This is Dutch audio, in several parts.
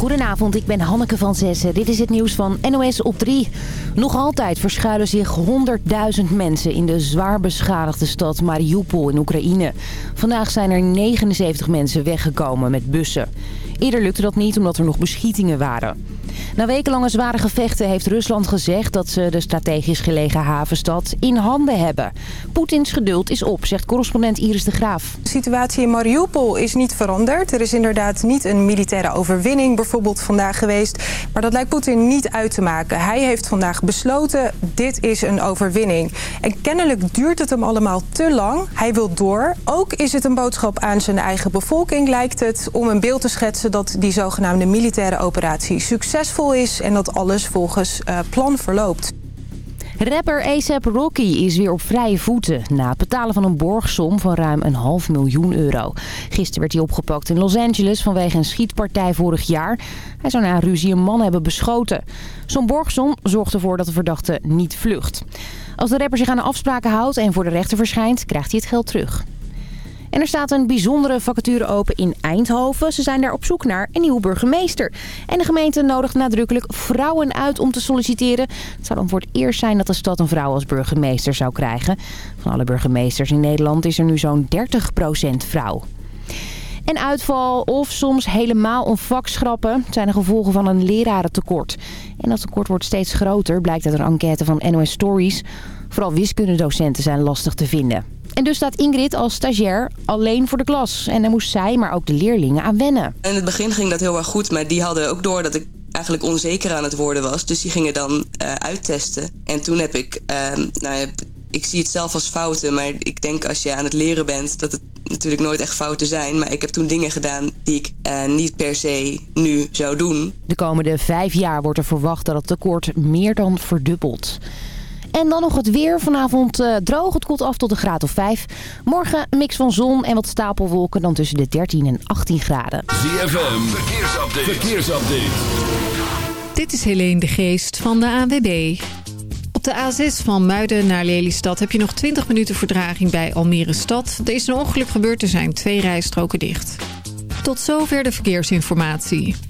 Goedenavond, ik ben Hanneke van Zessen. Dit is het nieuws van NOS op 3. Nog altijd verschuilen zich 100.000 mensen in de zwaar beschadigde stad Mariupol in Oekraïne. Vandaag zijn er 79 mensen weggekomen met bussen. Eerder lukte dat niet omdat er nog beschietingen waren. Na wekenlange zware gevechten heeft Rusland gezegd dat ze de strategisch gelegen havenstad in handen hebben. Poetins geduld is op, zegt correspondent Iris de Graaf. De situatie in Mariupol is niet veranderd. Er is inderdaad niet een militaire overwinning bijvoorbeeld vandaag geweest. Maar dat lijkt Poetin niet uit te maken. Hij heeft vandaag besloten, dit is een overwinning. En kennelijk duurt het hem allemaal te lang. Hij wil door. Ook is het een boodschap aan zijn eigen bevolking, lijkt het... om een beeld te schetsen dat die zogenaamde militaire operatie succesvol is... en dat alles volgens uh, plan verloopt. Rapper ASAP Rocky is weer op vrije voeten na het betalen van een borgsom van ruim een half miljoen euro. Gisteren werd hij opgepakt in Los Angeles vanwege een schietpartij vorig jaar. Hij zou na een ruzie een man hebben beschoten. Zo'n borgsom zorgt ervoor dat de verdachte niet vlucht. Als de rapper zich aan de afspraken houdt en voor de rechter verschijnt, krijgt hij het geld terug. En er staat een bijzondere vacature open in Eindhoven. Ze zijn daar op zoek naar een nieuwe burgemeester. En de gemeente nodigt nadrukkelijk vrouwen uit om te solliciteren. Het zou dan voor het eerst zijn dat de stad een vrouw als burgemeester zou krijgen. Van alle burgemeesters in Nederland is er nu zo'n 30% vrouw. En uitval of soms helemaal een vak schrappen zijn de gevolgen van een lerarentekort. En dat tekort wordt steeds groter, blijkt uit een enquête van NOS Stories. Vooral wiskundedocenten zijn lastig te vinden. En dus staat Ingrid als stagiair alleen voor de klas. En daar moest zij, maar ook de leerlingen aan wennen. In het begin ging dat heel erg goed, maar die hadden ook door dat ik eigenlijk onzeker aan het worden was. Dus die gingen dan uh, uittesten. En toen heb ik, uh, nou ja, ik zie het zelf als fouten, maar ik denk als je aan het leren bent dat het natuurlijk nooit echt fouten zijn. Maar ik heb toen dingen gedaan die ik uh, niet per se nu zou doen. De komende vijf jaar wordt er verwacht dat het tekort meer dan verdubbelt. En dan nog het weer. Vanavond uh, droog. Het koelt af tot een graad of 5. Morgen een mix van zon en wat stapelwolken. Dan tussen de 13 en 18 graden. ZFM. Verkeersupdate. Verkeersupdate. Dit is Helene de Geest van de ANWB. Op de A6 van Muiden naar Lelystad heb je nog 20 minuten verdraging bij Almere Stad. Er is een ongeluk gebeurd. Er zijn twee rijstroken dicht. Tot zover de verkeersinformatie.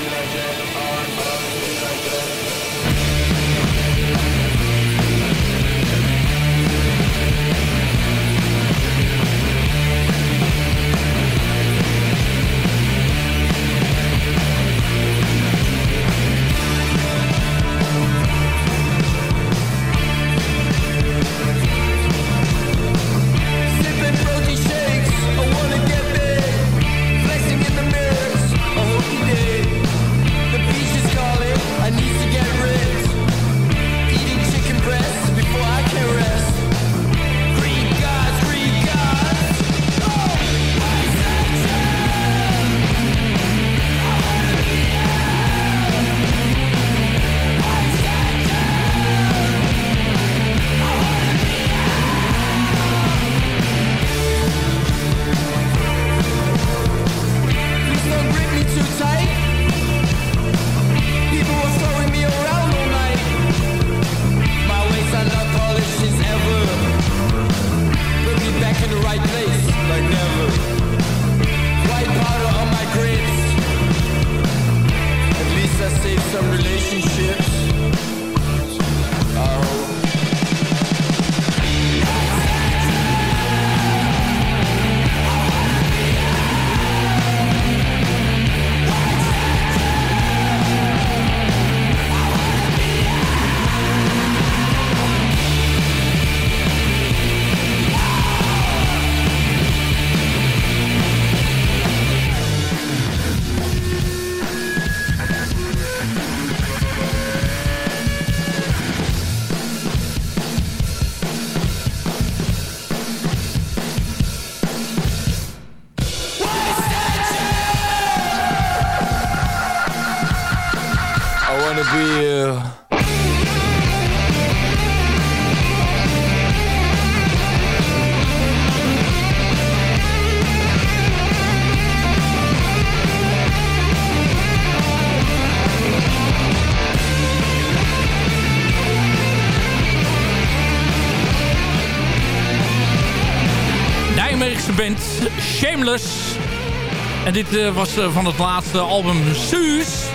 Uh, was uh, van het laatste album Suus.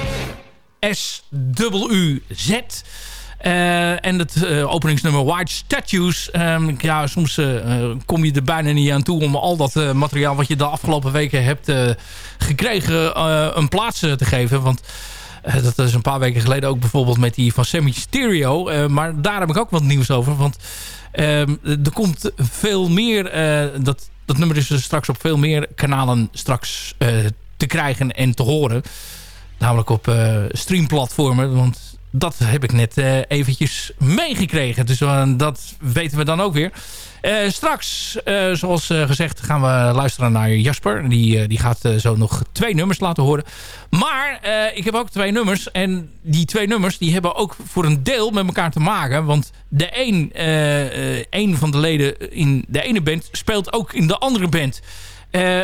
S-W-Z. Uh, en het openingsnummer White Statues. Um, ja, soms kom je er bijna niet aan toe om al dat materiaal wat je de afgelopen weken hebt gekregen een plaats te geven. Want dat is een paar weken geleden ook bijvoorbeeld met die van Sammy Stereo. maar daar heb ik ook wat nieuws over. Want ehm, er komt veel meer... dat, dat nummer is straks op veel meer kanalen straks te krijgen en te horen. Namelijk op streamplatformen. Want dat heb ik net uh, eventjes meegekregen. Dus uh, dat weten we dan ook weer. Uh, straks, zoals gezegd, gaan we luisteren naar Jasper. Die, die gaat zo nog twee nummers laten horen. Maar ik heb ook twee nummers. En die twee nummers die hebben ook voor een deel met elkaar te maken. Want de een, een van de leden in de ene band speelt ook in de andere band.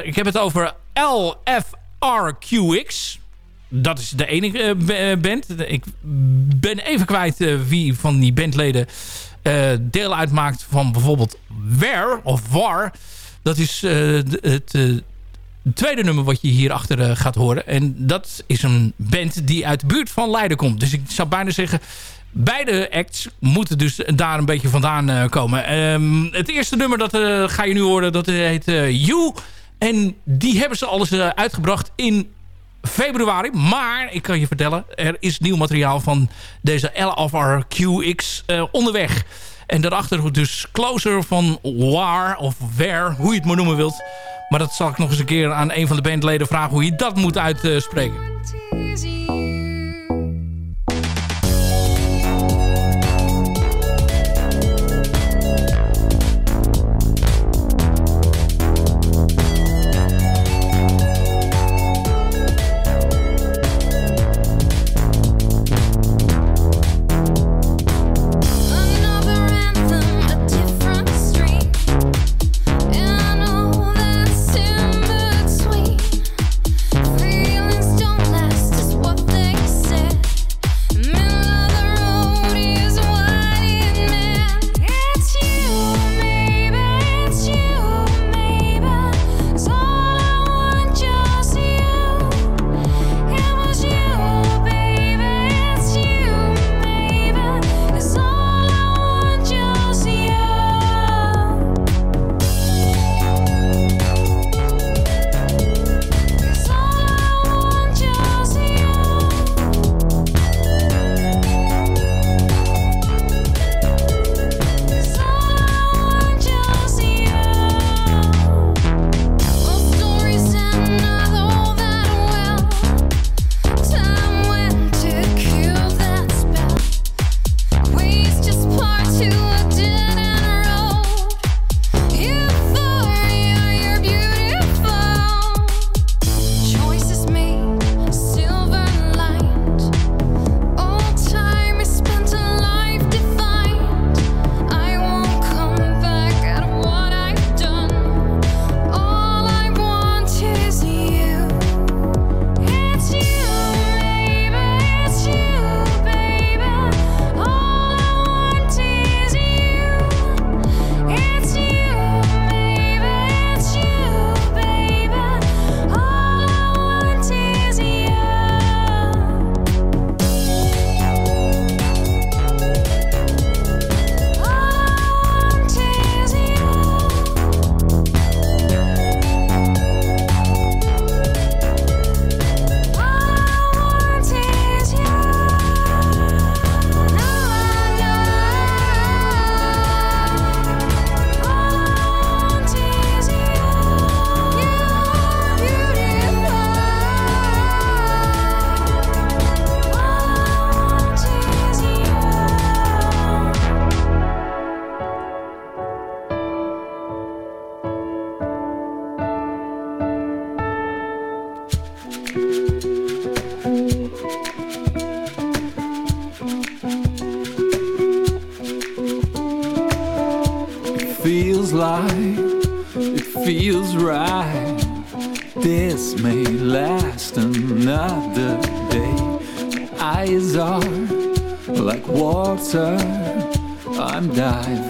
ik heb het over LFRQX dat is de enige uh, band. Ik ben even kwijt uh, wie van die bandleden deel uitmaakt van bijvoorbeeld Where of War. Dat is het tweede nummer wat je hierachter gaat horen. En dat is een band die uit de buurt van Leiden komt. Dus ik zou bijna zeggen... Beide acts moeten dus daar een beetje vandaan komen. Um, het eerste nummer dat ga je nu horen, dat heet You. En die hebben ze alles uitgebracht in februari. Maar ik kan je vertellen, er is nieuw materiaal van deze LFRQX uh, onderweg. En daarachter dus Closer van War of Where, hoe je het maar noemen wilt. Maar dat zal ik nog eens een keer aan een van de bandleden vragen hoe je dat moet uitspreken.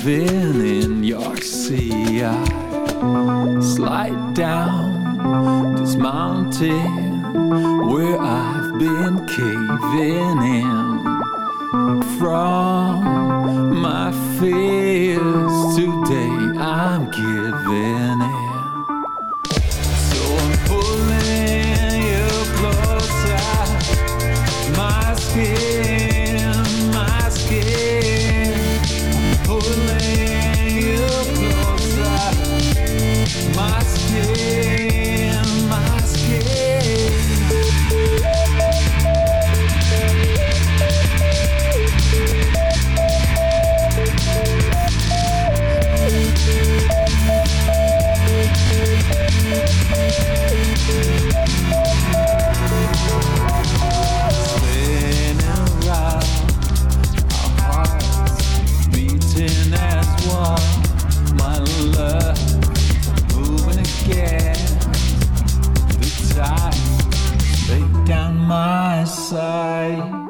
this my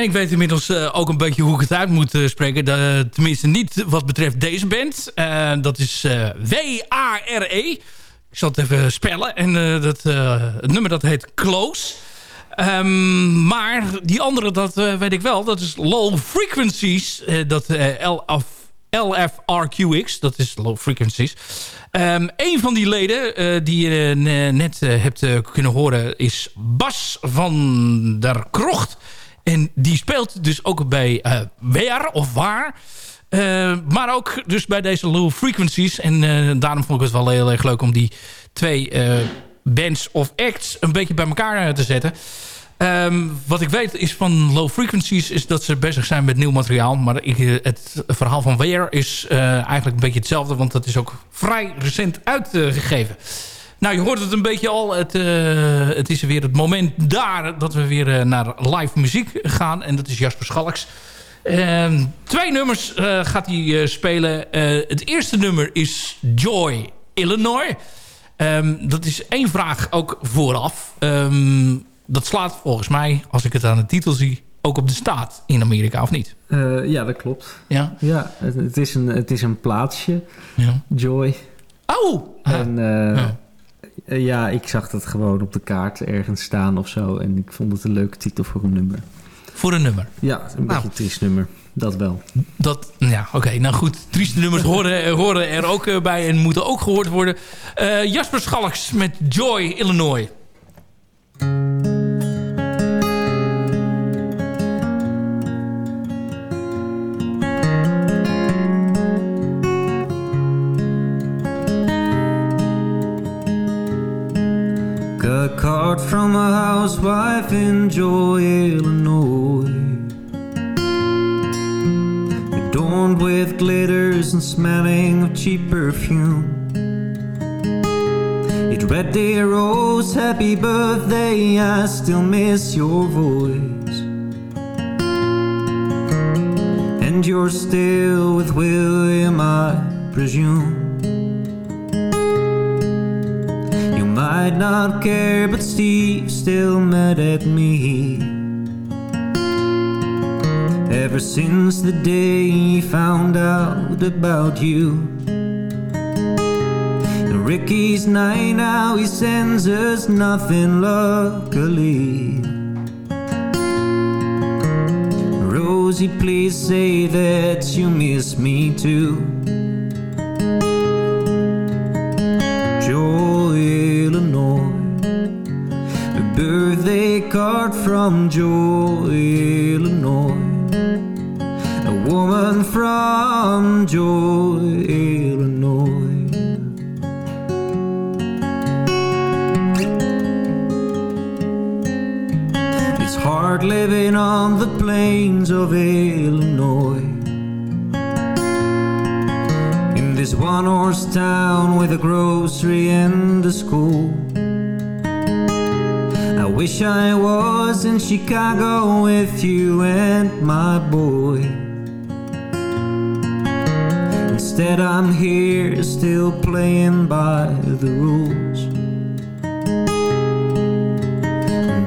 En ik weet inmiddels eh, ook een beetje hoe ik het uit moet eh, spreken. Tenminste niet wat betreft deze band. Eh, dat is W-A-R-E. Ik zal het even spellen. En dat, het nummer dat heet Close. Ehm, maar die andere, dat weet ik wel. Dat is Low Frequencies. Dat LF, LFRQX. Dat is Low Frequencies. Ehm een van die leden die je net hebt kunnen horen... is Bas van der Krocht. En die speelt dus ook bij Waar of Waar. Eh, maar ook dus bij deze low frequencies. En eh, daarom vond ik het wel heel erg leuk om die twee bands of acts een beetje bij elkaar te zetten. Ehm, wat ik weet is van low frequencies is dat ze bezig zijn met nieuw materiaal. Maar het verhaal van Wear is eigenlijk een beetje hetzelfde. Want dat is ook vrij recent uitgegeven. Nou, je hoort het een beetje al. Het, eh, het is weer het moment daar dat we weer eh, naar live muziek gaan. En dat is Jasper Schalks. Ehm, twee nummers eh, gaat hij spelen. Het eerste nummer is Joy, Illinois. Ehm, dat is één vraag ook vooraf. Ehm, dat slaat volgens mij, als ik het aan de titel zie... ook op de staat in Amerika, of niet? Ja, dat klopt. Ja? Ja, het, het is, een, het is een plaatsje, Ja. Joy. Oh! Ah, En Ja. Eh, ja, ik zag dat gewoon op de kaart ergens staan of zo. En ik vond het een leuke titel voor een nummer. voor een nummer. Ja, een Nou. beetje een triest nummer. Dat wel. Dat, ja, oké. nou goed, trieste nummers horen, eh, horen er ook eh, bij en moeten ook gehoord worden. Eh, Jasper Schalks met Joy, Illinois. From a housewife in Joy, Illinois. Adorned with glitters and smelling of cheap perfume. It read, Dear Rose, happy birthday, I still miss your voice. And you're still with William, I presume. Might not care, but Steve still mad at me. Ever since the day he found out about you. Ricky's night now, he sends us nothing, luckily. Rosie, please say that you miss me too. A birthday card from Joy, Illinois. A woman from Joy, Illinois. It's hard living on the plains of Illinois. In this one horse town with a grocery and a school. Wish I was in Chicago with you and my boy. Instead, I'm here still playing by the rules.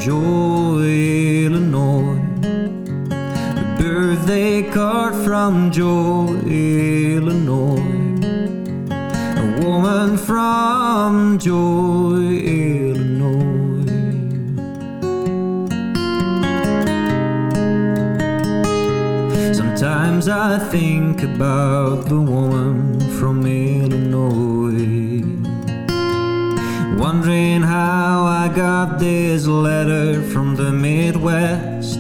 Joy, Illinois. A birthday card from Joy, Illinois. A woman from Joy, Illinois. Sometimes I think about the woman from Illinois. Wondering how I got this letter from the Midwest.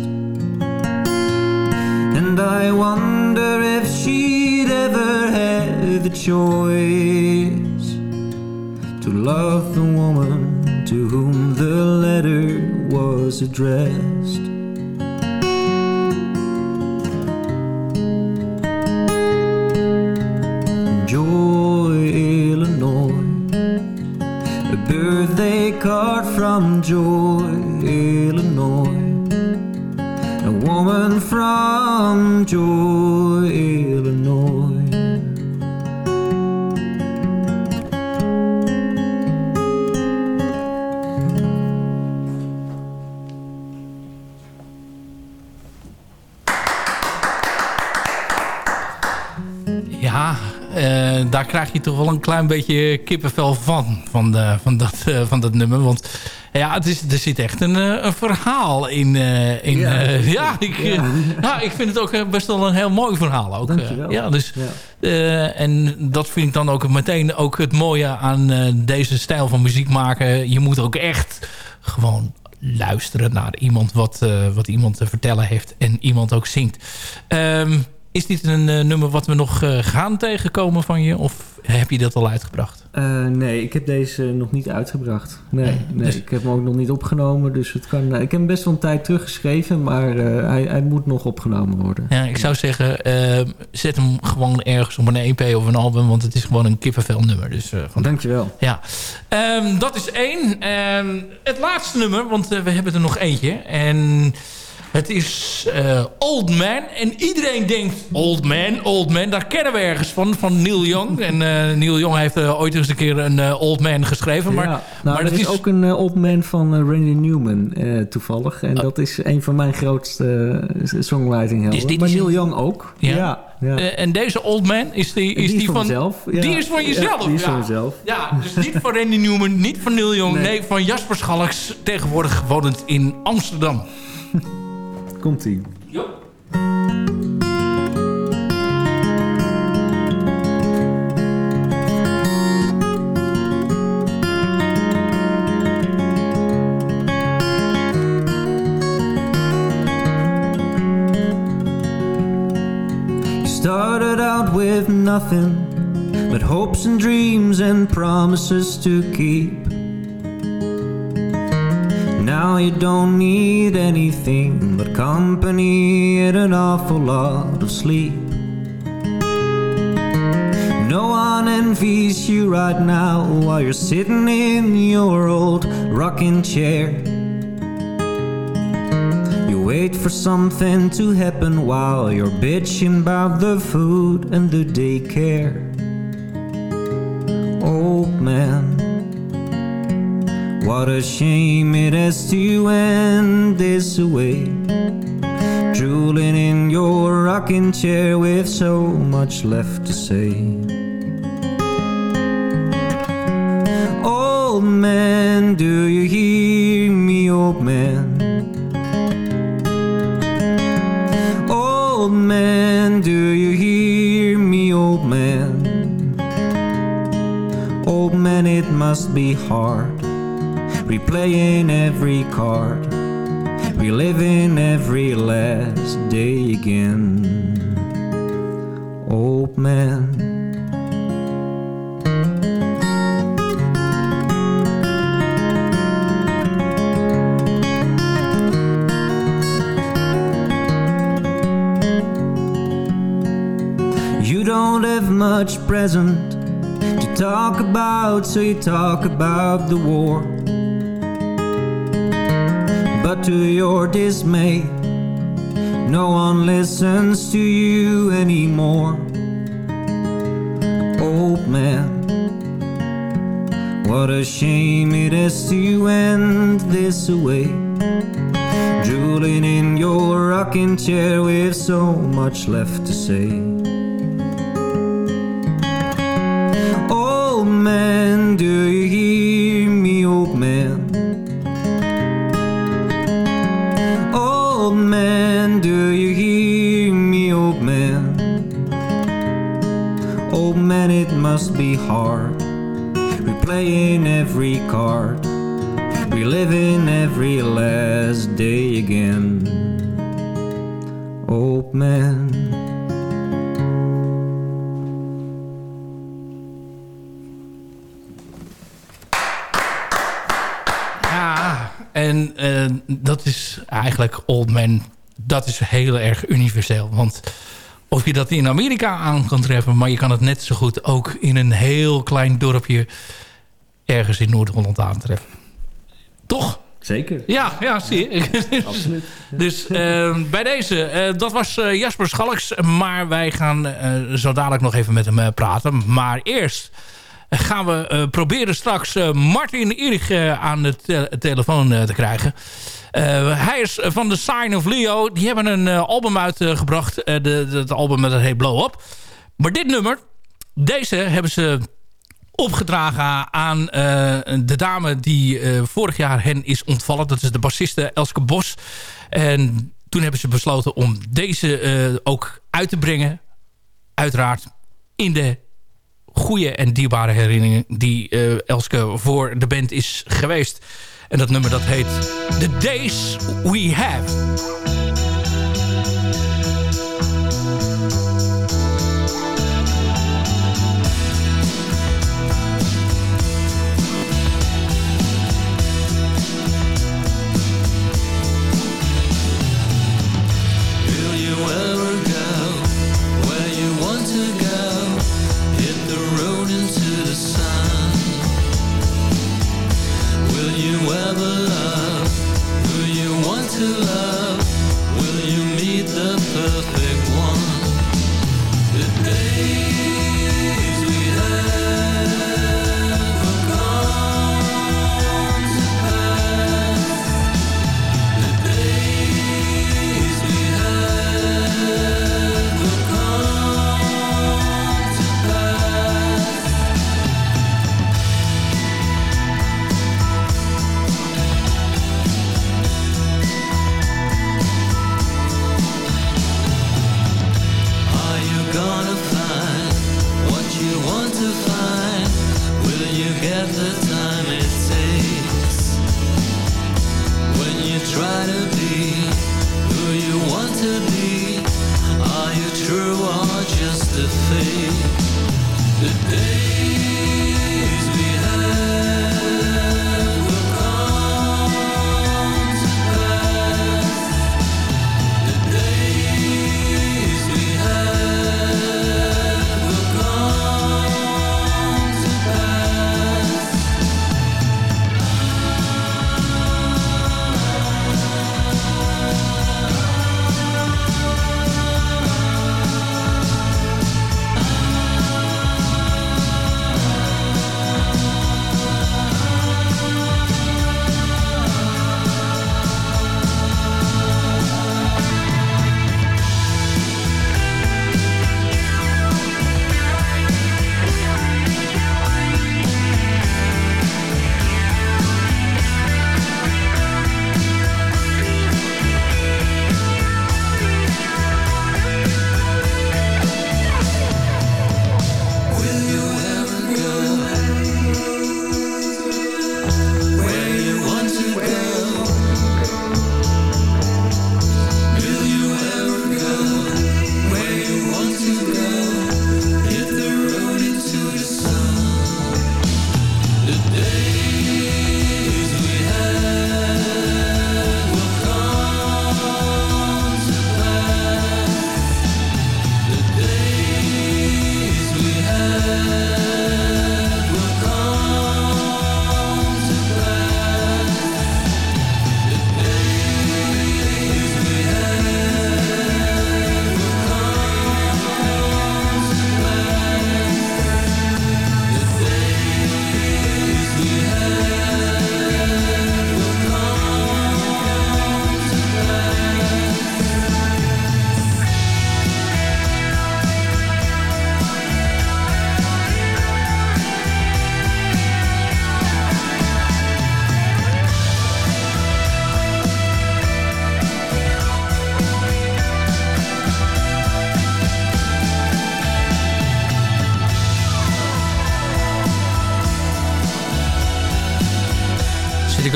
And I wonder if she'd ever had the choice to love the woman to whom the letter was addressed. From Joy, Illinois. A woman from Joy, Illinois. Ja, eh, daar krijg je toch wel een klein beetje kippenvel van. Van, de, van, dat, eh, van dat nummer. Want ja, het is, er zit echt een, eh, een verhaal in. eh, in Ja. ja, ja, ik, eh, ja, ik vind het ook eh, best wel een heel mooi verhaal. Ook, eh. Dankjewel. ja, dus, eh, en dat vind ik dan ook meteen ook het mooie aan eh, deze stijl van muziek maken. Je moet ook echt gewoon luisteren naar iemand wat, eh, wat iemand te vertellen heeft en iemand ook zingt. Ehm, is dit een eh, nummer wat we nog eh, gaan tegenkomen van je? Of heb je dat al uitgebracht? Eh, nee, ik heb deze nog niet uitgebracht. Nee, Nee, nee dus- ik heb hem ook nog niet opgenomen. Dus het kan, ik heb hem best wel een tijd teruggeschreven, maar hij, hij moet nog opgenomen worden. Ja, ik zou zeggen, eh, zet hem gewoon ergens op een EP of een album. Want het is gewoon een kippenvel nummer. Dus, van Dankjewel. Ja, Ehm, dat is één. Ehm, het laatste nummer, want we hebben er nog eentje. En het is eh, Old Man. En iedereen denkt, Old Man, Old Man. Daar kennen we ergens van, van Neil Young. En eh, Neil Young heeft eh, ooit eens een keer een Old Man geschreven. Maar, ja, nou, maar dat is is... ook een old man van Randy Newman toevallig. En Oh. dat is een van mijn grootste songwriting helden. Dit maar is Neil Young ook. Ja. Ja, ja. en deze Old Man, is die, Die is is die van van... mezelf, ja. Die is van Ja, jezelf, die is ja. van mezelf. Ja, dus niet van Randy Newman, niet van Neil Young. Nee, Nee. van Jasper Schalks, tegenwoordig wonend in Amsterdam. Komt-ie. You started out with nothing but hopes and dreams and promises to keep. Now you don't need anything but company and an awful lot of sleep. No one envies you right now while you're sitting in your old rocking chair. You wait for something to happen while you're bitching about the food and the daycare. Old man, what a shame it has to end this way. Drooling in your rocking chair with so much left to say. Old man, do you hear me, old man? Old man, do you hear me, old man? Old man, it must be hard replaying every card, reliving every last day again. old man. You don't have much present to talk about, so you talk about the war. But to your dismay, no one listens to you anymore. Old man, what a shame it is to end this away. Drooling in your rocking chair with so much left to say. Old man, do you hear me, old man? Man, it must be hard replaying every card, reliving every last day again. Old man. Ja, en eh, dat is eigenlijk Old Man. Dat is heel erg universeel. Want of je dat in Amerika aan kan treffen... maar je kan het net zo goed ook in een heel klein dorpje... ergens in Noord-Holland aantreffen. Toch? Zeker. Ja, ja zie je. Absoluut. Dus eh, bij deze, eh, dat was eh, Jasper Schalks. Maar wij gaan eh, zo dadelijk nog even met hem praten. Maar eerst gaan we proberen straks Martin Erich eh, aan de te- telefoon te krijgen. Eh, hij is van The Sign of Leo. Die hebben een eh, album uitgebracht. eh, het album met het heet Blow Up. Maar dit nummer, deze hebben ze opgedragen aan de dame die vorig jaar hen is ontvallen. Dat is de bassiste Elske Bos. En toen hebben ze besloten om deze ook uit te brengen. Uiteraard in de goede en dierbare herinneringen die Elske voor de band is geweest. En dat nummer dat heet The Days We Have.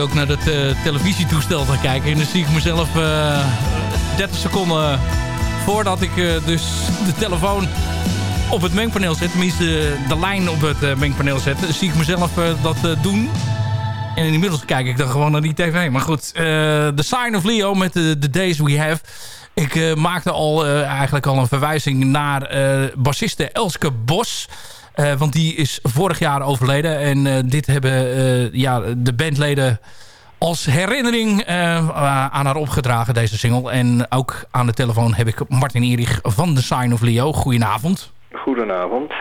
Ook naar het eh, televisietoestel te kijken. En dan zie ik mezelf eh 30 seconden voordat ik eh, dus de telefoon op het mengpaneel zet. Tenminste, de lijn op het eh, mengpaneel zet. Zie ik mezelf eh, dat eh, doen. En inmiddels kijk ik dan gewoon naar die tv. Maar goed, eh, The Sign of Leo met The Days We Have. Ik eh, maakte al eh, eigenlijk al een verwijzing naar eh bassiste Elske Bos. Eh, want die is vorig jaar overleden. En eh, dit hebben eh, ja, de bandleden als herinnering aan haar opgedragen, deze single. En ook aan de telefoon heb ik Martin Erich van The Sign of Leo. Goedenavond. Goedenavond.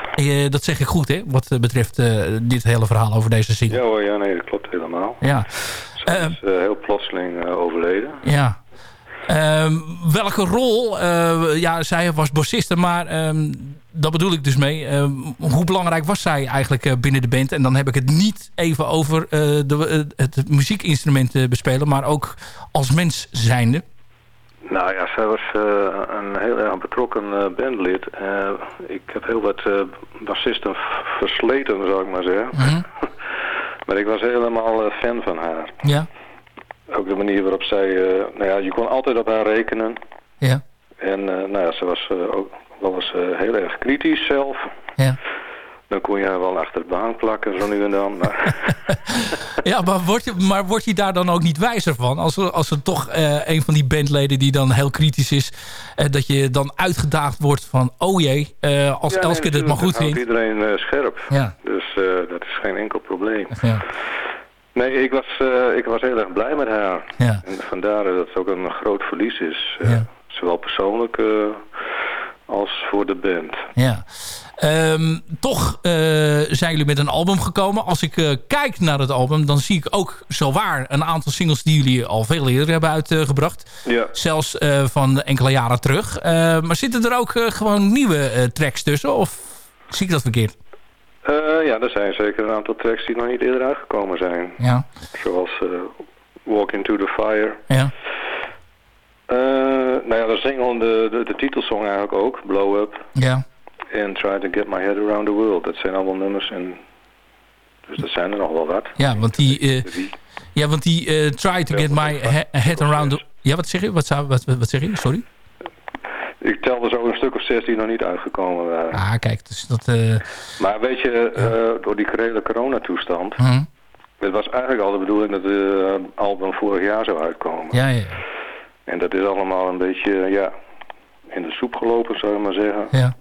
Dat zeg ik goed, hè? Wat betreft dit hele verhaal over deze single. Ja hoor, ja, nee, dat klopt helemaal. Ja. Ze is heel plotseling overleden. Ja. Ehm, welke rol, ja, zij was bassiste, maar ehm, dat bedoel ik dus mee. Ehm, hoe belangrijk was zij eigenlijk eh, binnen de band? En dan heb ik het niet even over eh, de, eh, het muziekinstrument bespelen, maar ook als mens zijnde. Nou ja, zij was een heel erg betrokken bandlid. Ik heb heel wat bassisten versleten, zou ik maar zeggen. Mhm. maar ik was helemaal fan van haar. Ja. Ook de manier waarop zij... nou ja, je kon altijd op haar rekenen. Ja. En nou ja, ze was ook eens eh, heel erg kritisch zelf. Ja. Dan kon je haar wel achter de baan plakken, zo nu en dan. Maar Ja, maar word, je, maar daar dan ook niet wijzer van? Als er, als er toch eh, een van die bandleden die dan heel kritisch is... eh, dat je dan uitgedaagd wordt van... oh jee, eh, als Ja, nee, Elske dit maar goed vindt. iedereen scherp. Ja. Dus dat is geen enkel probleem. Ja. Nee, ik was, ik was heel erg blij met haar. Ja. En vandaar dat het ook een groot verlies is. Ja. Zowel persoonlijk als voor de band. Ja. Ehm, toch eh, zijn jullie met een album gekomen. Als ik eh, kijk naar het album, dan zie ik ook zowaar een aantal singles die jullie al veel eerder hebben uitgebracht. Ja. Zelfs eh, van enkele jaren terug. Eh, maar zitten er ook gewoon nieuwe tracks tussen? Of zie ik dat verkeerd? Ja, er zijn zeker een aantal tracks die nog niet eerder uitgekomen zijn. Ja. Zoals Walk Into The Fire. Ja. Nou ja, de single, de, de, de titelsong eigenlijk ook, Blow Up. Ja. En Try To Get My Head Around The World. Dat zijn allemaal nummers en... Dus dat zijn er nog wel wat. Ja, want die, eh, ja, want die eh, Try to get my he- head around the... Ja, wat zeg je? Wat, zou, wat, wat, zeg je? Sorry? Ik telde zo een stuk of zes die nog niet uitgekomen waren. Ah, kijk, dus dat... eh, Maar weet je, door die hele coronatoestand... hm. Het was eigenlijk al de bedoeling dat het album vorig jaar zou uitkomen. Ja, ja, En dat is allemaal een beetje, ja, in de soep gelopen, zou je maar zeggen. ja.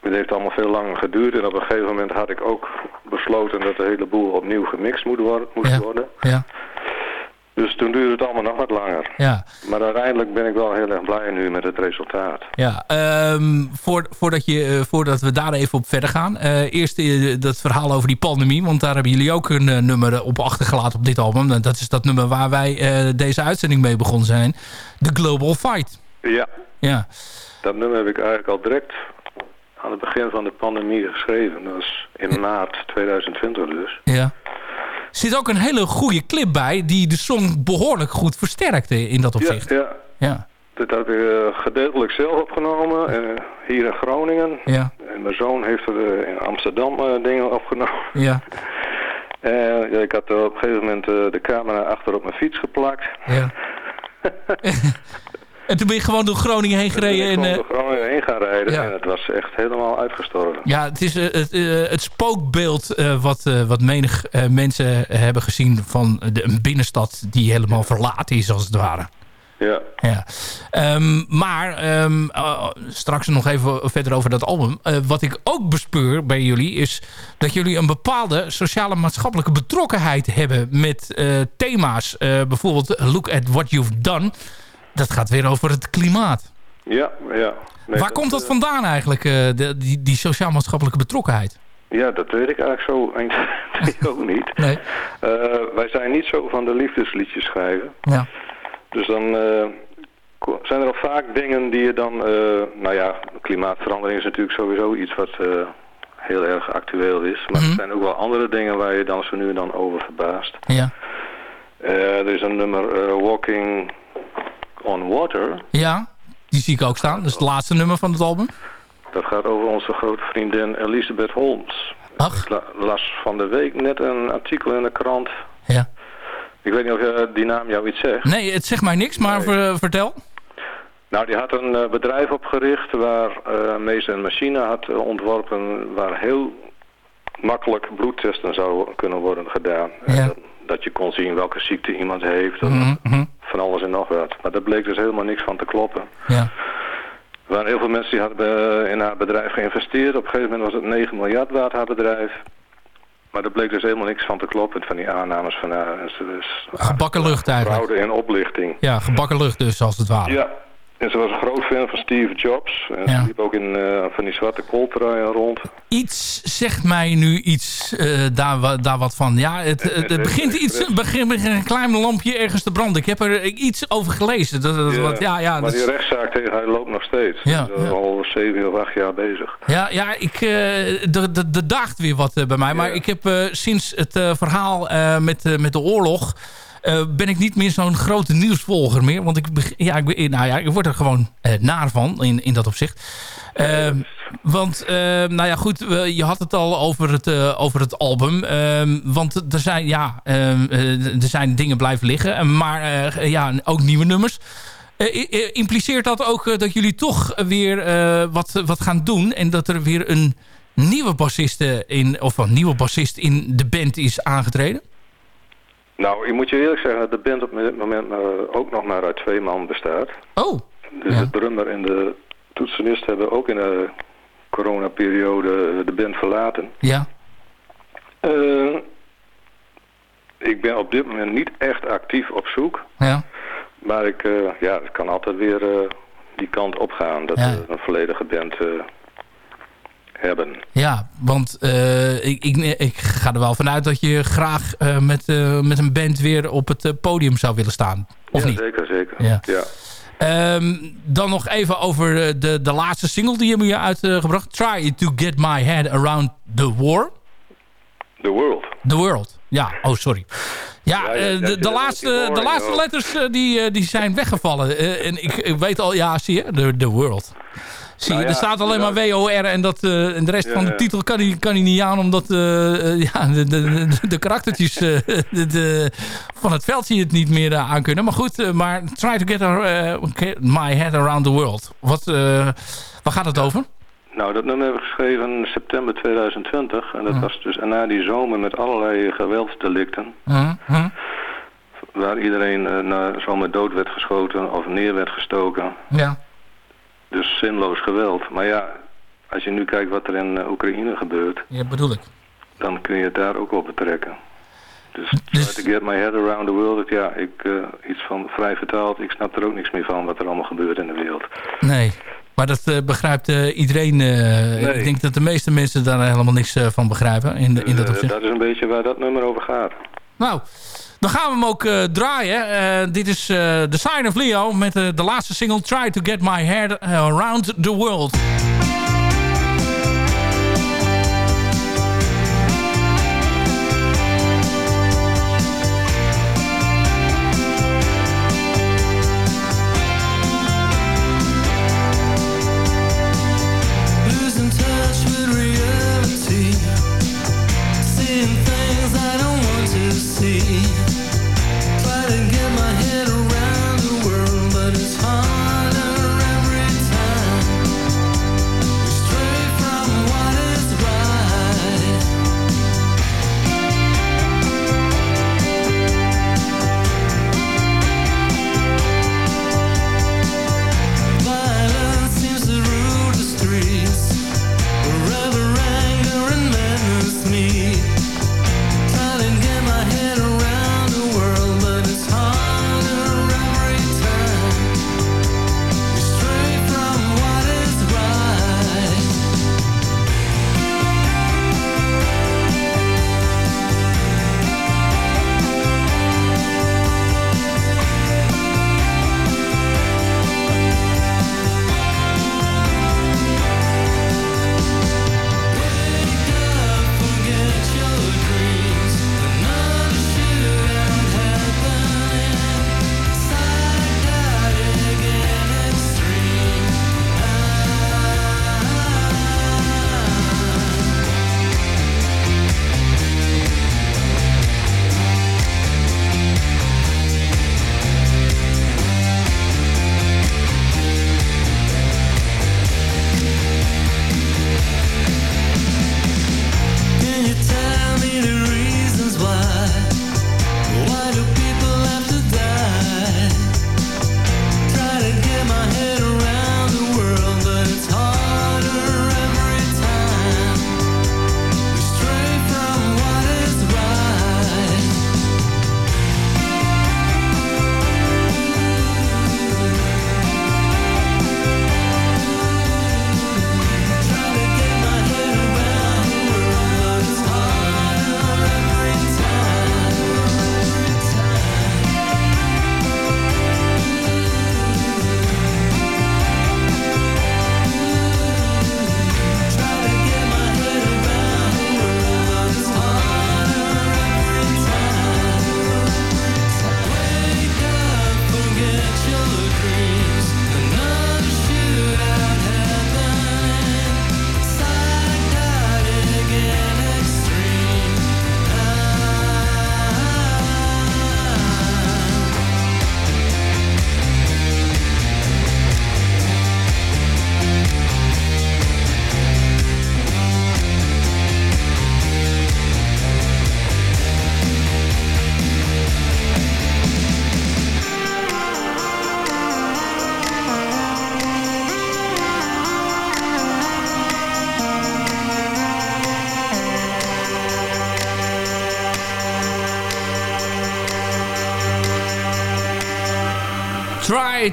Het heeft allemaal veel langer geduurd. En op een gegeven moment had ik ook besloten dat de hele boel opnieuw gemixt moet worden. Moest Ja. worden. Ja, Dus toen duurde het allemaal nog wat langer. ja. Maar uiteindelijk ben ik wel heel erg blij nu met het resultaat. Ja, ehm, voor, voordat, je, eh, voordat we daar even op verder gaan. eh, eerst eh, dat verhaal over die pandemie. Want daar hebben jullie ook een nummer op achtergelaten op dit album. En Dat is dat nummer waar wij deze uitzending mee begonnen zijn. The Global Fight. Ja, Ja, dat nummer heb ik eigenlijk al direct aan het begin van de pandemie geschreven. Dat was in maart 2020 dus. ja. Er zit ook een hele goede clip bij... die de song behoorlijk goed versterkte in dat Ja, opzicht. ja. Ja, Dat heb ik eh, gedeeltelijk zelf opgenomen, eh, hier in Groningen. ja, En mijn zoon heeft er eh, in Amsterdam dingen opgenomen. ja, En ja, ik had er op een gegeven moment de camera achter op mijn fiets geplakt. ja. en toen ben je gewoon door Groningen heen ben gereden. ik En, gewoon eh, door Groningen heen gaan rijden ja. en het was echt helemaal uitgestorven. Ja, het is eh, het, eh, het spookbeeld wat, wat menig mensen hebben gezien van de, een binnenstad die helemaal verlaten is als het ware. Ja, Ja. Ehm, maar ehm, eh, straks nog even verder over dat album. Wat ik ook bespeur bij jullie is dat jullie een bepaalde sociale maatschappelijke betrokkenheid hebben met thema's. Bijvoorbeeld Look at What You've Done. Dat gaat weer over het klimaat. ja, ja. Nee, Waar komt dat eh, vandaan eigenlijk, eh, de, die, die sociaal-maatschappelijke betrokkenheid? Ja, dat weet ik eigenlijk zo 1, 2, ook niet. Nee. Eh, wij zijn niet zo van de liefdesliedjes schrijven. Ja. Dus dan zijn er al vaak dingen die je dan... nou ja, klimaatverandering is natuurlijk sowieso iets wat heel erg actueel is. Maar Mhm. er zijn ook wel andere dingen waar je dan zo nu en dan over verbaast. Ja. Er is een nummer Walking on Water. Ja, die zie ik ook staan. Dat is het laatste nummer van het album. Dat gaat over onze grote vriendin Elizabeth Holmes. Ach. Ik la- las van de week net een artikel in de krant. Ja. Ik weet niet of je die naam jou iets zegt. Nee, het zegt mij niks, maar ver- vertel. Nou, die had een eh, bedrijf opgericht waar uh, Mees een machine had eh, ontworpen waar heel makkelijk bloedtesten zou kunnen worden gedaan. Ja. Dat, dat je kon zien welke ziekte iemand heeft, mhm. Van alles en nog wat. Maar daar bleek dus helemaal niks van te kloppen. Ja. Er waren heel veel mensen die hadden eh, in haar bedrijf geïnvesteerd. Op een gegeven moment was het 9 miljard waard, haar bedrijf. Maar er bleek dus helemaal niks van te kloppen van die aannames van haar. En ze dus Gebakken lucht eigenlijk. fraude en oplichting. Ja, gebakken lucht dus, als het ware. Ja, en ze was een groot fan van Steve Jobs. En Ja. ze liep ook in eh, van die zwarte kooltruien rond. Iets zegt mij nu iets eh, daar, daar wat van. Ja, het, het, het begint iets, begint begint een klein lampje ergens te branden. Ik heb er iets over gelezen. Dat, dat, wat, ja, ja, maar die is- rechtszaak tegen haar loopt nog steeds. Ja, ja. al zeven of acht jaar bezig. Ja, ja ik, eh, er- er er daagt weer wat eh, bij mij. Maar ik heb eh, sinds het eh, verhaal eh, met, eh, met de oorlog... eh, ben ik niet meer zo'n grote nieuwsvolger meer. Want ik, ja, ik, ben- nou ja, ik word er gewoon eh, naar van in, in dat opzicht. Ehm, want, eh, nou ja, goed, je had het al over het, eh, over het album. Ehm, want er zijn, ja, ehm, eh, er zijn dingen blijven liggen. eh, Maar eh, ja, ook nieuwe nummers. Eh, impliceert dat ook eh, dat jullie toch weer eh, wat, wat gaan doen... en dat er weer een nieuwe bassiste in, of een nieuwe bassist in de band is aangetreden? Nou, ik moet je eerlijk zeggen dat de band op dit moment maar ook nog maar uit twee man bestaat. Oh. Dus de drummer en de toetsenist hebben ook in de coronaperiode de band verlaten. Ja. Eh, ik ben op dit moment niet echt actief op zoek. Ja. Maar ik, eh, ja, het kan altijd weer eh, die kant opgaan. Dat Ja. een volledige band eh, hebben. Ja, want eh, ik, ik, ik ga er wel vanuit dat je graag eh, met, eh, met een band weer op het podium zou willen staan. Of ja, niet? zeker, zeker. Ja. ja. Ehm, dan nog even over de, de laatste single die je hebt uitgebracht. Try to get my head around the war. The World. The World. Ja, oh sorry. Ja, Ja, ja, ja, de, de laatste, de laatste letters die, die zijn weggevallen. En ik, ik weet al, ja, zie je, The, the World. Zie je, Nou ja, er staat alleen ja. maar WOR en, dat, eh, en de rest Ja, van de titel kan hij, kan hij niet aan, omdat eh, eh, ja, de, de, de, karaktertjes de, de- van het veldje het niet meer aan kunnen. Maar goed, maar try to get, my head around the world. Wat, waar gaat het over? Nou, dat nummer heb ik geschreven in september 2020. En dat Mhm. was dus na die zomer met allerlei geweldsdelicten. Huh? Huh? Waar iedereen naar zomaar dood werd geschoten of neer werd gestoken. Ja. Dus zinloos geweld. Maar ja, als je nu kijkt wat er in eh, Oekraïne gebeurt, ja, bedoel ik. dan kun je het daar ook op betrekken. Dus, try to get my head around the world. Ja, ik, eh, iets van vrij vertaald. Ik snap er ook niks meer van wat er allemaal gebeurt in de wereld. Nee, maar dat eh, begrijpt iedereen. eh, Ik denk dat de meeste mensen daar helemaal niks van begrijpen. In, de, in dat opzicht. dat is een beetje waar dat nummer over gaat. Nou, dan gaan we hem ook eh, draaien. Eh, dit is eh The Sign of Leo met de laatste single Try to Get My Head Around the World.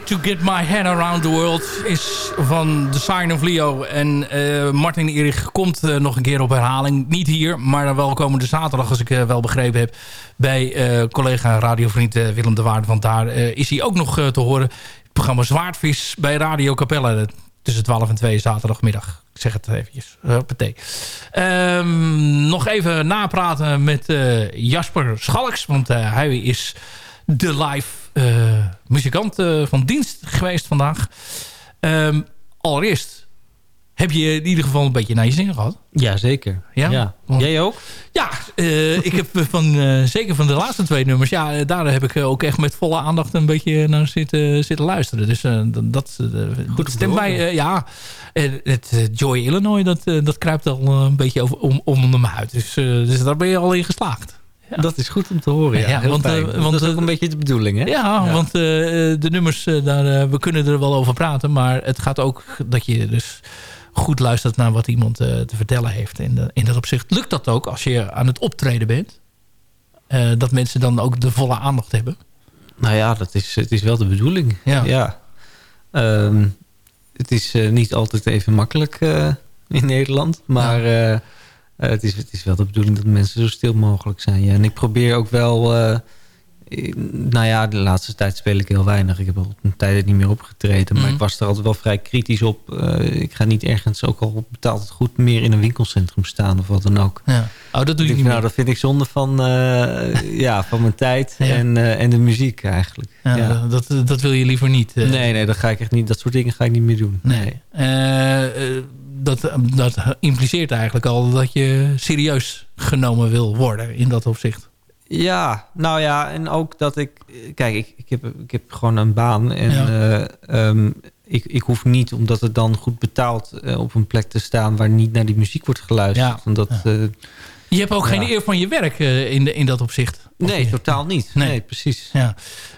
To Get My Head Around the World is van The Sign of Leo. En uh, Martin Erich komt uh, nog een keer op herhaling. Niet hier, maar wel komende zaterdag, als ik uh, wel begrepen heb... bij collega radiovriend Willem de Waard. Want daar is hij ook nog te horen. Het programma Zwaardvis bij Radio Capelle. Tussen 12 en 2 zaterdagmiddag. Ik zeg het eventjes. Hoppatee. Um, nog even napraten met Jasper Schalks. Want hij is de live muzikant uh, van dienst geweest vandaag. Um, allereerst, heb je in ieder geval een beetje naar je zin gehad? Ja, zeker. Ja? ja. Want, Jij ook? Ja, uh, ik heb van, zeker van de laatste twee nummers... ja, daar heb ik ook echt met volle aandacht een beetje naar zitten, zitten luisteren. Dus dat, Goed stemt mij... ja, het Joy Illinois, dat, dat kruipt al een beetje over, om, om me uit. Dus, dus daar ben je al in geslaagd. Dat is goed om te horen, ja. ja want, uh, want, dat is ook een beetje de bedoeling, hè? Ja, want uh, de nummers, daar, we kunnen er wel over praten. Maar het gaat ook dat je dus goed luistert naar wat iemand te vertellen heeft. In, in dat opzicht lukt dat ook als je aan het optreden bent. dat mensen dan ook de volle aandacht hebben. Nou ja, dat is, het is wel de bedoeling. Ja. ja. Um, het is niet altijd even makkelijk in Nederland. Maar... Uh, het, is, het is wel de bedoeling dat mensen zo stil mogelijk zijn. Ja. En ik probeer ook wel... Uh, nou ja, de laatste tijd speel ik heel weinig. Ik heb al een tijd niet meer opgetreden. Maar mm. ik was er altijd wel vrij kritisch op. Uh, ik ga niet ergens, ook al betaalt het goed... meer in een winkelcentrum staan of wat dan ook. Ja. Oh, dat doe je niet Nou, dat vind ik zonde van, ja, van mijn tijd ja. en, en de muziek eigenlijk. Ja, ja. Dat, dat wil je liever niet. Nee, nee, dat, ga ik echt niet, dat soort dingen ga ik niet meer doen. Nee. nee dat, dat impliceert eigenlijk al dat je serieus genomen wil worden in dat opzicht. Ja, nou ja, en ook dat ik... Kijk, ik, ik, heb, ik heb gewoon een baan. En eh, ehm, ik, ik hoef niet, omdat het dan goed betaald... Uh, op een plek te staan waar niet naar die muziek wordt geluisterd. Ja. Omdat, ja. Uh, je hebt ook geen eer van je werk in, de, in dat opzicht. Nee, totaal niet. Nee, nee precies. Ja.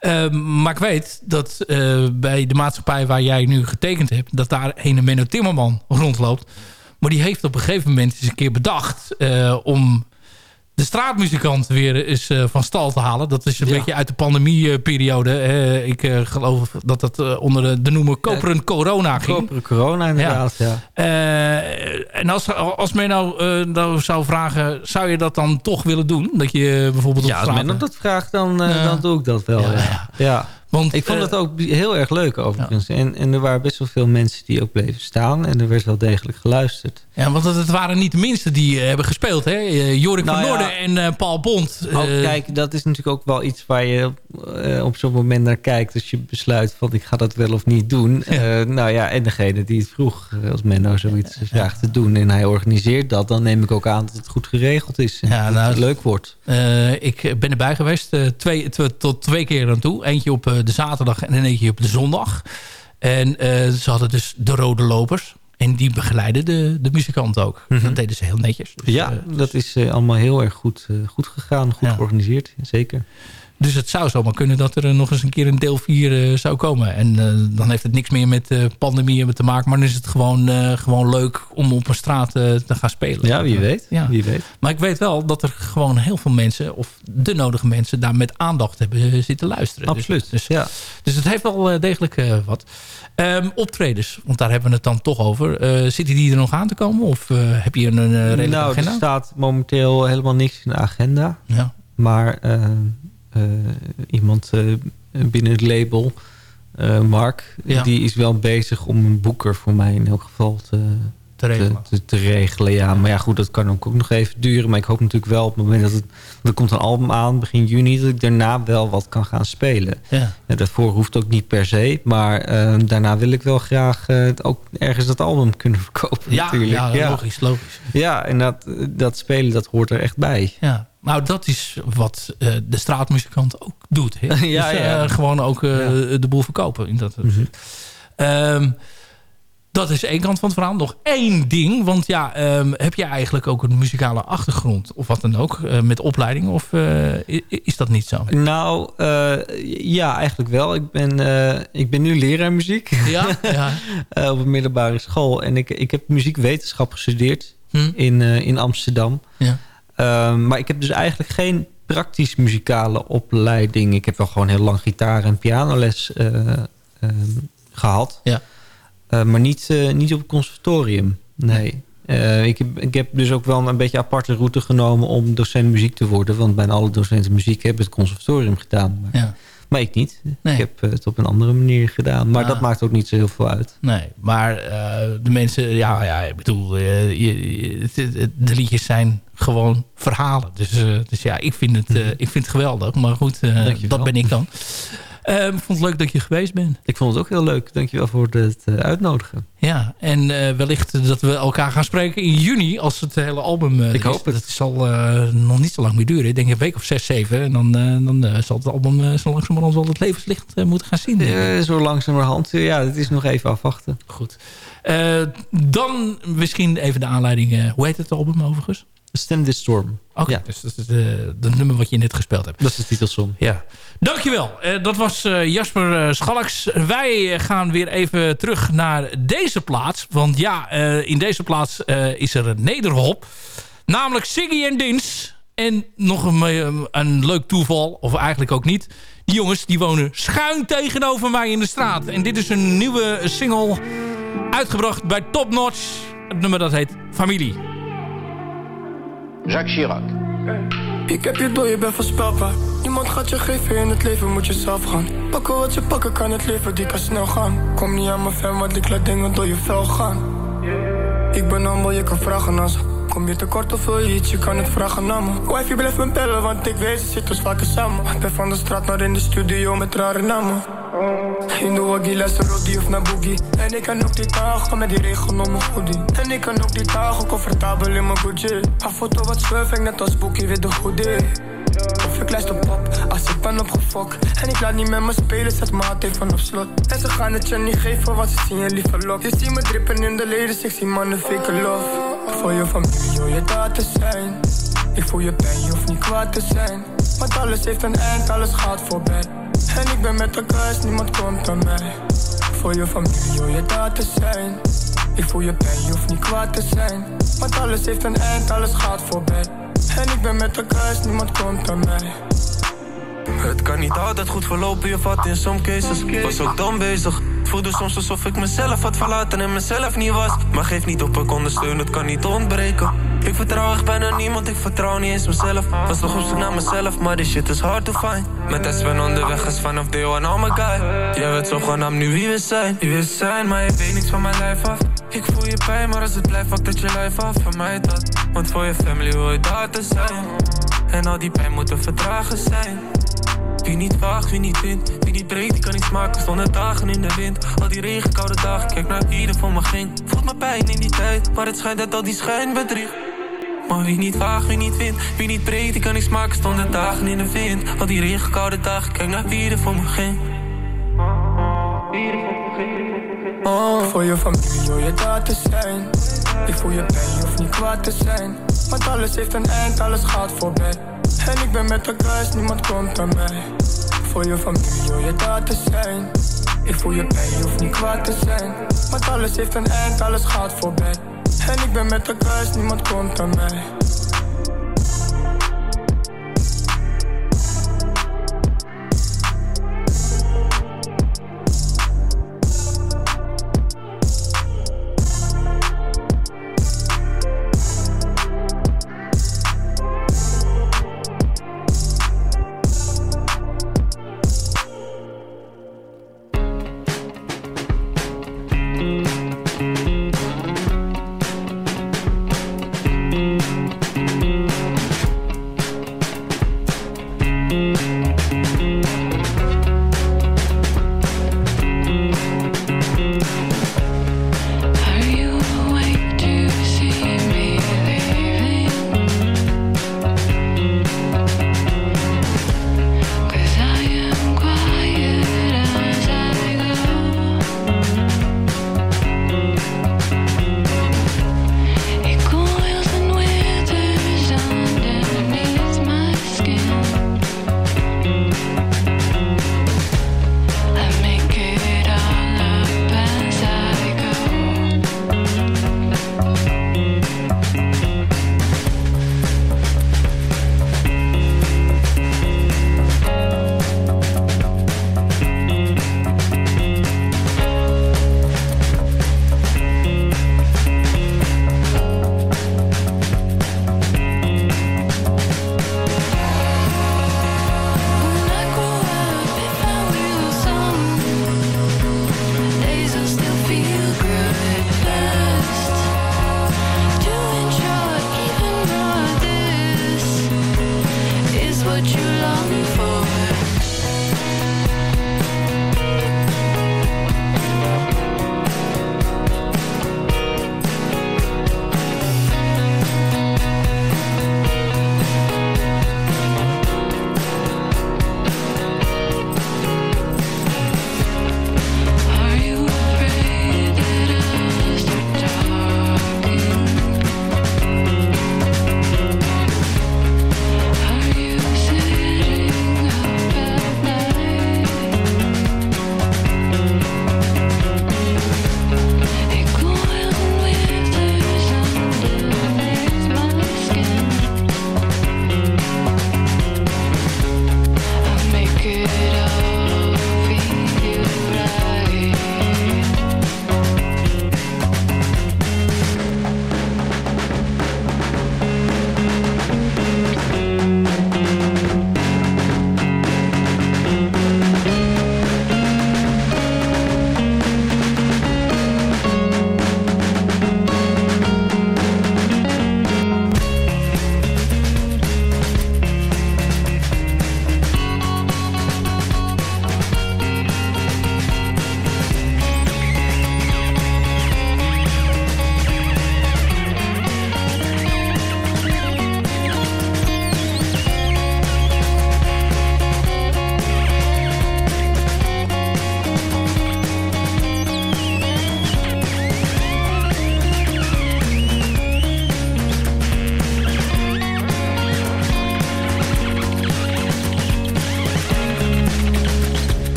Ehm, maar ik weet dat uh, bij de maatschappij waar jij nu getekend hebt... dat daar een Menno Timmerman rondloopt. Maar die heeft op een gegeven moment eens een keer bedacht... Uh, om de straatmuzikant weer eens uh, van stal te halen. Dat is een beetje uit de pandemieperiode. Ik uh, geloof dat dat onder de, noemen koperen ja, corona ging. Koperen corona inderdaad, ja. ja. en als, als men nou, nou zou vragen, zou je dat dan toch willen doen? Dat je bijvoorbeeld ja, als men dat vraagt, dan, dan doe ik dat wel. ja. ja. Want, ik vond het ook heel erg leuk overigens. Ja. En, en er waren best wel veel mensen die ook bleven staan. En er werd wel degelijk geluisterd. Ja, want het waren niet de minste die uh, hebben gespeeld. Hè? Uh, Jorik nou, van Noorden ja. en uh, Paul Bond. Oh, kijk, dat is natuurlijk ook wel iets waar je op zo'n moment naar kijkt. Als je besluit van ik ga dat wel of niet doen. Ja. nou ja, en degene die het vroeg, als Menno zoiets vraagt te doen. En hij organiseert dat. Dan neem ik ook aan dat het goed geregeld is. En ja, dat nou, het leuk wordt. ik ben erbij geweest. twee, tot twee keer aan toe. Eentje op de zaterdag en een eentje op de zondag. En ze hadden dus de rode lopers. En die begeleiden de, de muzikant ook. Mm -hmm. Dat deden ze heel netjes. Dus, ja, uh, dat is uh, allemaal heel erg goed, goed gegaan. Goed ja. georganiseerd, zeker. Dus het zou zomaar kunnen dat er nog eens een keer een deel 4 uh, zou komen. En uh, dan heeft het niks meer met uh, pandemieën te maken. Maar dan is het gewoon, gewoon leuk om op een straat te gaan spelen. Ja, wie weet. Ja. wie weet. Maar ik weet wel dat er gewoon heel veel mensen... of de nodige mensen daar met aandacht hebben zitten luisteren. Absoluut, dus, dus, ja. dus het heeft wel degelijk wat. Um, optredens, want daar hebben we het dan toch over. zitten die er nog aan te komen? Of heb je een, een redelijke nou, agenda? er staat momenteel helemaal niks in de agenda. Ja. Maar uh, iemand uh, binnen het label, uh, Mark, ja. die is wel bezig om een boeker voor mij in elk geval te, te regelen. Te, te, regelen ja. Maar ja, goed, dat kan ook nog even duren. Maar ik hoop natuurlijk wel op het moment dat het... Er komt een album aan, begin juni... dat ik daarna wel wat kan gaan spelen. Ja. Ja, daarvoor hoeft ook niet per se. Maar daarna wil ik wel graag ook ergens dat album kunnen verkopen ja, natuurlijk. Ja, logisch, logisch. Ja, en dat, dat spelen, dat hoort er echt bij. Ja. Nou, dat is wat uh, de straatmuzikant ook doet. Hè? ja, dus, uh, ja. Gewoon ook uh, ja. de boel verkopen. In dat, mm -hmm. um, dat is één kant van het verhaal. Nog één ding. Want ja, um, heb je eigenlijk ook een muzikale achtergrond? Of wat dan ook, met opleiding? Of is dat niet zo? Nou, ja, eigenlijk wel. Ik ben, ik ben nu leraar muziek. Ja? ja. op een middelbare school. En ik, ik heb muziekwetenschap gestudeerd hm? in, in Amsterdam. Ja. Um, maar ik heb dus eigenlijk geen praktisch muzikale opleiding. Ik heb wel gewoon heel lang gitaar- en pianoles eh, ehm, gehad. Ja. Eh, maar niet, eh, niet op het conservatorium, nee. Ik, heb, ik heb dus ook wel een beetje aparte route genomen om docent muziek te worden. Want bijna alle docenten muziek hebben het conservatorium gedaan. Maar, Ja. Maar ik niet. Nee. Ik heb eh, het op een andere manier gedaan. Maar Ah. dat maakt ook niet zo heel veel uit. Nee, maar eh, de mensen, ja, ja ik bedoel, eh, de liedjes zijn gewoon verhalen. Dus, dus ja, ik vind, het, eh, ik vind het geweldig. Maar goed, dat ben ik dan. Eh, ik vond het leuk dat je geweest bent. Ik vond het ook heel leuk. Dankjewel voor het eh, uitnodigen. Ja, en eh, wellicht dat we elkaar gaan spreken in juni als het hele album eh, Ik er is. hoop het. Dat zal eh, nog niet zo lang meer duren. Ik denk een week of zes, zeven. En dan, eh, dan eh, zal het album eh, zo langzamerhand wel het levenslicht eh, moeten gaan zien. Eh, zo langzamerhand. eh, Ja, het is nog even afwachten. Goed. Eh, dan misschien even de aanleiding. eh, hoe heet het album overigens? Stand This Storm. Oké, Ja. dus dat is de, de nummer wat je net gespeeld hebt. Dat is de titelsong. Ja. Dankjewel. Eh dat was eh, Jasper eh, Schalks. Wij gaan weer even terug naar deze plaats. Want ja, in deze plaats is er een nederhop. Namelijk Siggy en Dins. En nog een, een leuk toeval, of eigenlijk ook niet. Die jongens die wonen schuin tegenover mij in de straat. En dit is een nieuwe single uitgebracht bij Top Notch. Het nummer dat heet Familie. Jacques Chirac. Ik heb je door, je bent voorspelbaar. Niemand gaat je geven, in het leven moet je zelf gaan. Pakken wat je pakken kan, het leven die kan snel gaan. Kom niet aan mijn fan, want ik laat dingen door je vel gaan. Ik ben humble, je kan vragen als Kom je tekort of wil je iets, je kan het vragen aan me. Wifey blijft me bellen, want ik weet ze zitten vaker samen. Ik ben van de straat naar in de studio met rare namen. In de waggie, luister Roddy of naar Boogie. En ik kan ook die taal gaan met die regen om mijn hoodie. En ik kan ook die taal comfortabel in mijn Gucci. Haar foto wat surfing, net als Bookie, weer de hoodie. Of ik luister pop, als ik ben opgefokt En ik laat niet met me spelen, zet hart even op slot En ze gaan het je niet geven, wat ze zien je liever lok Je ziet me drippen in de leden, ik zie mannen fake love Voor je familie, je daar te zijn Ik voel je pijn, je hoeft niet kwaad te zijn Want alles heeft een eind, alles gaat voorbij En ik ben met elkaar, niemand komt aan mij Voor je familie, joh, je daar te zijn Ik voel je pijn, je hoeft niet kwaad te zijn Want alles heeft een eind, alles gaat voorbij en ik ben met elkaar, niemand komt aan mij. Het kan niet altijd goed verlopen, je vat in some cases. Was ook dom bezig. Voelde soms alsof ik mezelf had verlaten en mezelf niet was. Maar geef niet op, ik ondersteun, het kan niet ontbreken. Ik vertrouw echt bijna niemand, ik vertrouw niet eens mezelf. Was nog op zoek naar mezelf, maar die shit is hard to find. Met Espen onderweg is vanaf day one al my guy. Jij weet zo gewoon nu wie we zijn. Wie we zijn, maar je weet niks van mijn lijf af. Ik voel je pijn, maar als het blijft, fuck dat je lijf af. Van mij dat, want voor je family wil je daar te zijn. En al die pijn moet te verdragen zijn. Wie niet waagt, wie niet wint Wie niet breekt, die kan niet smaken Stonden dagen in de wind Al die regen, koude dagen Kijk naar wie er voor me ging Voelt me pijn in die tijd Maar het schijnt dat al die schijn bedriegt maar wie niet waagt, wie niet wint. Wie niet breekt, die kan niet smaken Stonden dagen in de wind. Al die regen, koude dagen Kijk naar wie er voor me ging. Oh, voor je familie, joh, je daar te zijn. Ik voel je pijn, je hoeft niet kwaad te zijn. Want alles heeft een eind, alles gaat voorbij. En ik ben met elkaar, niemand komt aan mij. Voor je familie, joh, je daar te zijn. Ik voel je pijn, je hoeft niet kwaad te zijn. Want alles heeft een eind, alles gaat voorbij En ik ben met elkaar, niemand komt aan mij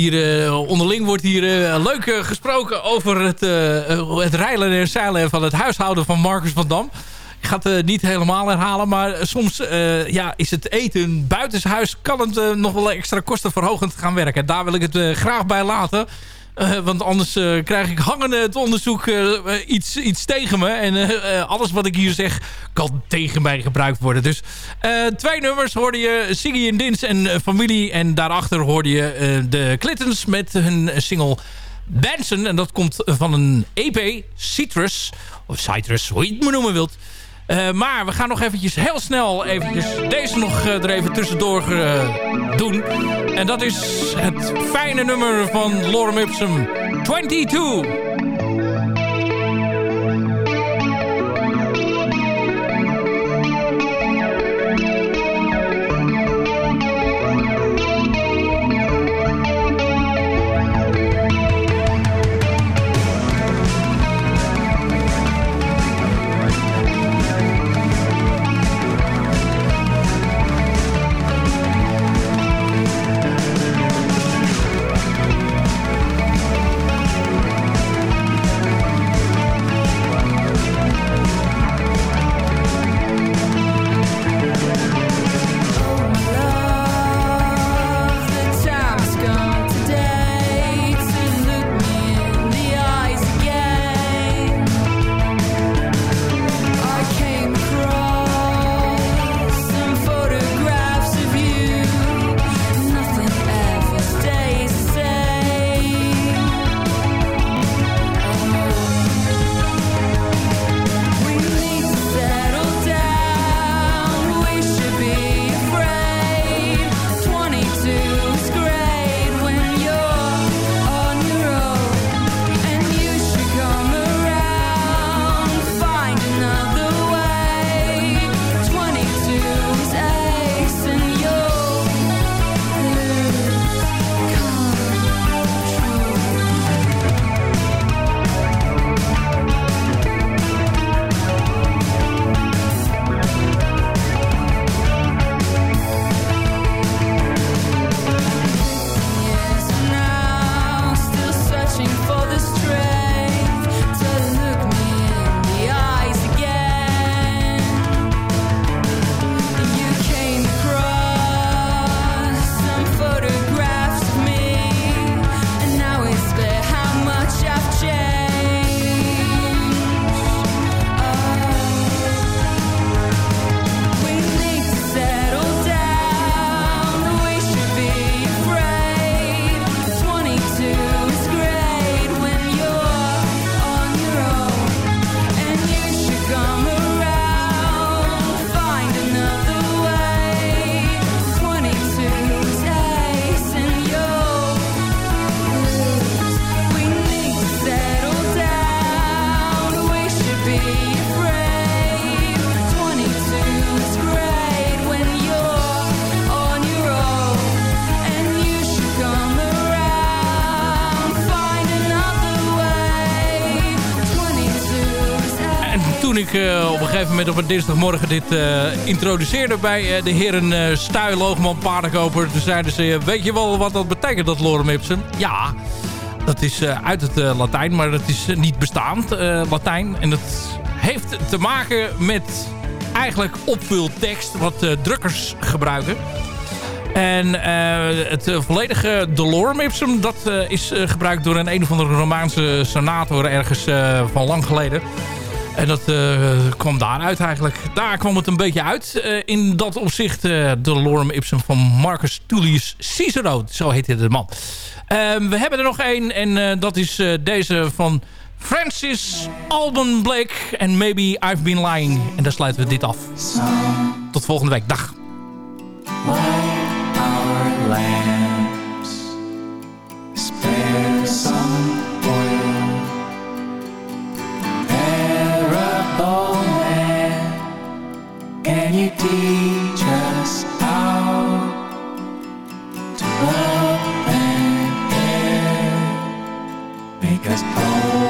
hier, uh, onderling wordt hier uh, leuk gesproken over het, het rijlen en zeilen van het huishouden van Marcus van Dam. Ik ga het niet helemaal herhalen, maar soms ja, is het eten buitenshuis... kan het nog wel extra kostenverhogend gaan werken. Daar wil ik het graag bij laten. Uh, want anders uh, krijg ik hangende het onderzoek uh, iets, iets tegen me. En alles wat ik hier zeg kan tegen mij gebruikt worden. Dus twee nummers hoorde je Siggy en Dins en familie. En daarachter hoorde je de Clintons met hun single Benson. En dat komt van een EP, Citrus. Of Citrus, hoe je het me noemen wilt. Uh, maar we gaan nog eventjes heel snel eventjes deze nog uh, er even tussendoor uh, doen. En dat is het fijne nummer van Lorem Ipsum 22. Op een dinsdagmorgen dit uh, introduceerde bij uh, de heren uh, Stuy, Loogman, Paardenkoper. Toen zeiden ze, weet je wel wat dat betekent, dat lorem ipsum? Ja, dat is uit het Latijn, maar dat is niet bestaand Latijn. En dat heeft te maken met eigenlijk opvultekst wat drukkers gebruiken. En het volledige de lorem ipsum, dat is gebruikt door een een of andere Romaanse senator ergens van lang geleden. En dat uh, kwam daaruit eigenlijk. Daar kwam het een beetje uit. Uh, in dat opzicht uh, de lorem ipsum van Marcus Tullius Cicero. Zo heette de man. Ehm, we hebben er nog één. En dat is deze van Francis Alban Blake. En Maybe I've Been Lying. En daar sluiten we dit af. Tot volgende week. Dag. Can you teach us how to love and care? Make us whole